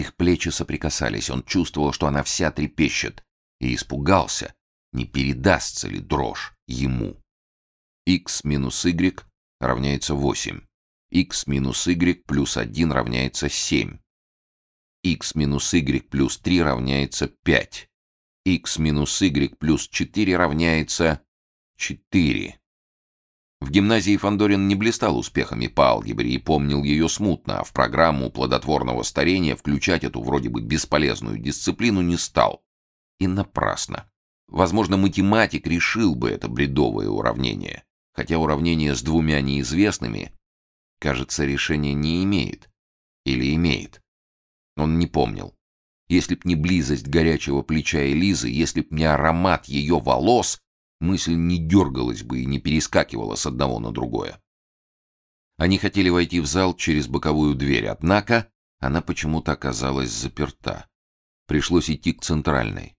Их плечи соприкасались, он чувствовал, что она вся трепещет, и испугался, не передастся ли дрожь ему. x минус y равняется 8. x минус y плюс 1 равняется 7. x минус y плюс 3 равняется 5. x минус y плюс 4 равняется 4. В гимназии Фандорин не блистал успехами по алгебре и помнил ее смутно, а в программу плодотворного старения включать эту вроде бы бесполезную дисциплину не стал. И напрасно. Возможно, математик решил бы это бредовое уравнение, хотя уравнение с двумя неизвестными, кажется, решения не имеет. Или имеет. Он не помнил. Если б не близость горячего плеча Элизы, если б не аромат ее волос, мысль не дергалась бы и не перескакивала с одного на другое. Они хотели войти в зал через боковую дверь, однако она почему-то оказалась заперта. Пришлось идти к центральной.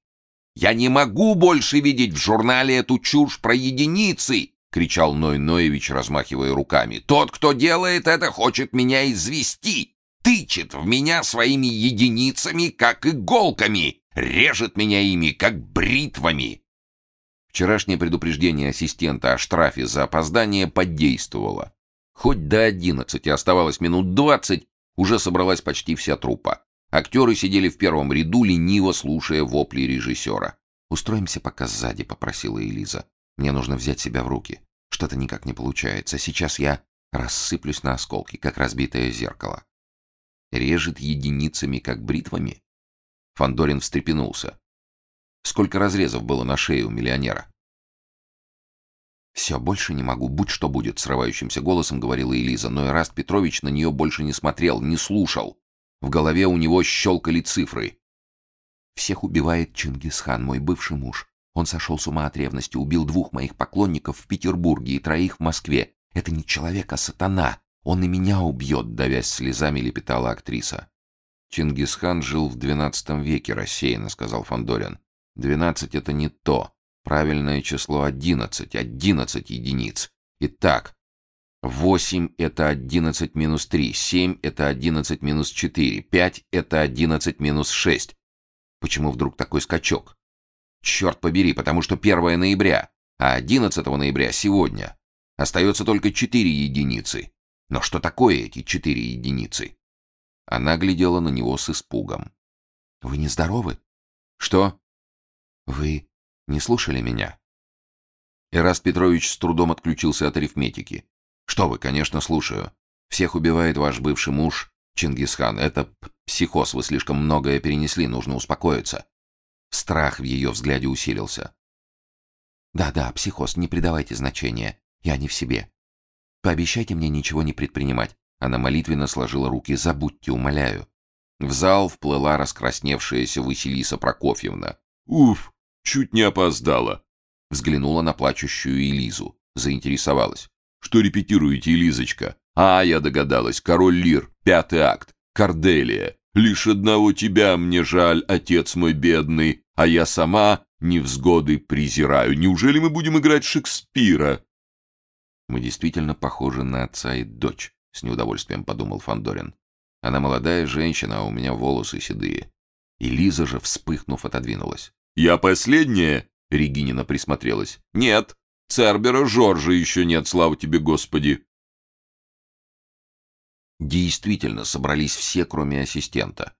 «Я не могу больше видеть в журнале эту чушь про единицы!» — кричал Ной Ноевич, размахивая руками. «Тот, кто делает это, хочет меня извести! Тычет в меня своими единицами, как иголками! Режет меня ими, как бритвами! Вчерашнее предупреждение ассистента о штрафе за опоздание подействовало. Хоть до одиннадцати оставалось минут двадцать, уже собралась почти вся труппа. Актеры сидели в первом ряду, лениво слушая вопли режиссера. «Устроимся пока сзади», — попросила Элиза. «Мне нужно взять себя в руки. Что-то никак не получается. Сейчас я рассыплюсь на осколки, как разбитое зеркало». «Режет единицами, как бритвами?» Фандорин встрепенулся. Сколько разрезов было на шее у миллионера? «Все, больше не могу, будь что будет», — срывающимся голосом говорила Элиза, но Эраст Петрович на нее больше не смотрел, не слушал. В голове у него щелкали цифры. «Всех убивает Чингисхан, мой бывший муж. Он сошел с ума от ревности, убил двух моих поклонников в Петербурге и троих в Москве. Это не человек, а сатана. Он и меня убьет», — давясь слезами лепетала актриса. «Чингисхан жил в XII веке, рассеянно», — сказал Фандорин. Двенадцать — это не то. Правильное число одиннадцать. Одиннадцать единиц. Итак, восемь — это одиннадцать минус три. Семь — это одиннадцать минус четыре. Пять — это одиннадцать минус шесть. Почему вдруг такой скачок? Черт побери, потому что 1 ноября, а 11 ноября сегодня. Остается только четыре единицы. Но что такое эти четыре единицы? Она глядела на него с испугом. «Вы нездоровы?» «Что?» Вы не слушали меня? Эраст Петрович с трудом отключился от арифметики. Что вы, конечно, слушаю. Всех убивает ваш бывший муж Чингисхан. Это психоз, вы слишком многое перенесли, нужно успокоиться. Страх в ее взгляде усилился. Да-да, психоз, не придавайте значения. Я не в себе. Пообещайте мне ничего не предпринимать. Она молитвенно сложила руки. Забудьте, умоляю. В зал вплыла раскрасневшаяся Василиса Прокофьевна. «Уф, чуть не опоздала!» Взглянула на плачущую Элизу. Заинтересовалась. «Что репетируете, Элизочка?» «А, я догадалась. Король Лир. Пятый акт. Корделия. Лишь одного тебя мне жаль, отец мой бедный, а я сама невзгоды презираю. Неужели мы будем играть Шекспира?» «Мы действительно похожи на отца и дочь», — с неудовольствием подумал Фандорин. «Она молодая женщина, а у меня волосы седые». И Лиза же, вспыхнув, отодвинулась. «Я последняя?» — Регинина присмотрелась. «Нет, Цербера Жоржа еще нет, слава тебе, Господи!» Действительно, собрались все, кроме ассистента.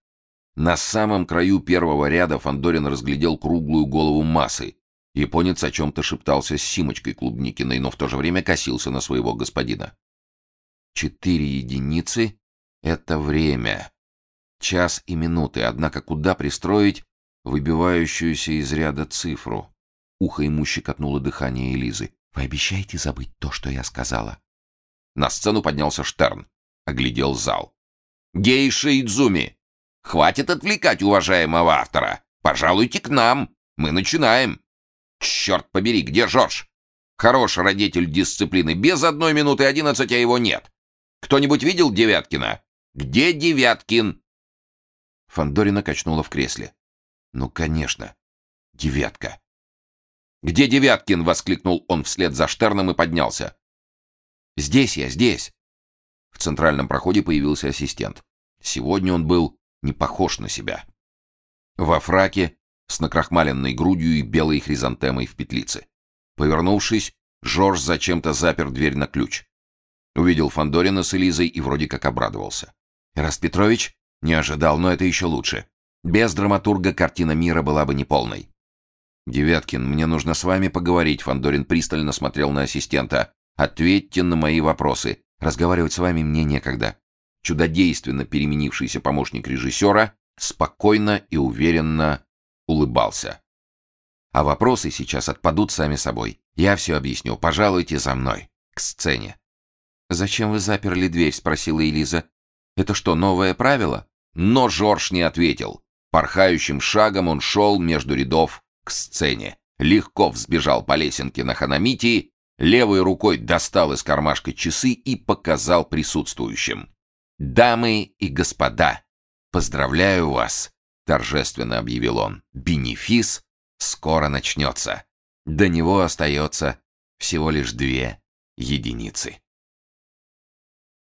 На самом краю первого ряда Фандорин разглядел круглую голову массы. Японец о чем-то шептался с Симочкой Клубникиной, но в то же время косился на своего господина. Четыре единицы — это время. Час и минуты, однако куда пристроить выбивающуюся из ряда цифру. Ухо ему щекотнуло дыхание Элизы. «Вы обещаете забыть то, что я сказала?» На сцену поднялся Штерн. Оглядел зал. «Гейша Идзуми! Хватит отвлекать уважаемого автора! Пожалуйте к нам! Мы начинаем!» «Черт побери, где Жорж? Хороший родитель дисциплины. Без одной минуты одиннадцать, а его нет. Кто-нибудь видел Девяткина? Где Девяткин?» Фандорина качнула в кресле. Ну, конечно. Девятка. «Где Девяткин?» — воскликнул он вслед за Штерном и поднялся. «Здесь я, здесь!» В центральном проходе появился ассистент. Сегодня он был не похож на себя. Во фраке, с накрахмаленной грудью и белой хризантемой в петлице. Повернувшись, Жорж зачем-то запер дверь на ключ. Увидел Фандорина с Элизой и вроде как обрадовался. Эраст Петрович не ожидал, но это еще лучше. Без драматурга картина мира была бы неполной. «Девяткин, мне нужно с вами поговорить», — Фандорин пристально смотрел на ассистента. «Ответьте на мои вопросы. Разговаривать с вами мне некогда». Чудодейственно переменившийся помощник режиссера спокойно и уверенно улыбался. «А вопросы сейчас отпадут сами собой. Я все объясню. Пожалуйте за мной. К сцене». «Зачем вы заперли дверь?» — спросила Элиза. «Это что, новое правило?» Но Жорж не ответил. Порхающим шагом он шел между рядов к сцене. Легко взбежал по лесенке на ханамитии, левой рукой достал из кармашка часы и показал присутствующим. «Дамы и господа, поздравляю вас!» — торжественно объявил он. «Бенефис скоро начнется. До него остается всего лишь две единицы».